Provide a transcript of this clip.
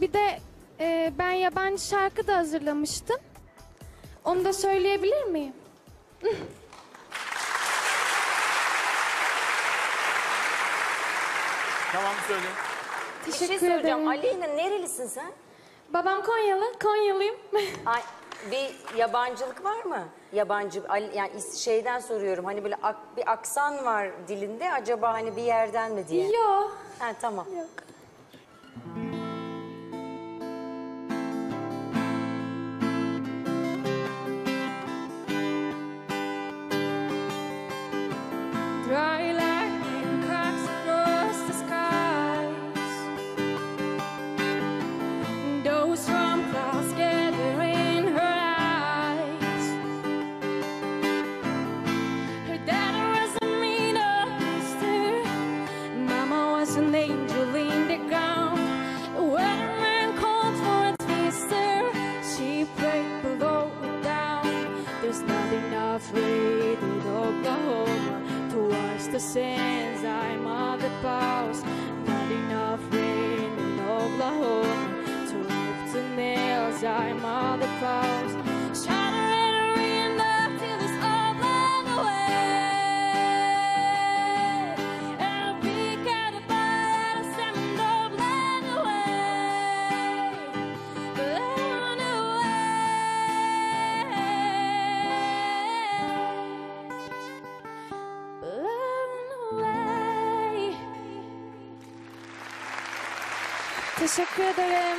Bir de e, ben yabancı şarkı da hazırlamıştım. Onu da söyleyebilir miyim? Tamam söyle. Bir Teşekkür şey soracağım. ederim. Aleyna nerelisin sen? Babam Konyalı, Konyalıyım. Ay, bir yabancılık var mı? Yabancı Ali- yani is- şeyden soruyorum. Hani böyle ak- bir aksan var dilinde. Acaba hani bir yerden mi diye. Yo. Ha tamam. Yok. An angel in the ground. The weatherman called for a twister. She prayed below it down. There's not enough rain in Oklahoma to wash the sins I'm of the past. Not enough rain in Oklahoma to lift the nails I'm. Teşekkür ederim.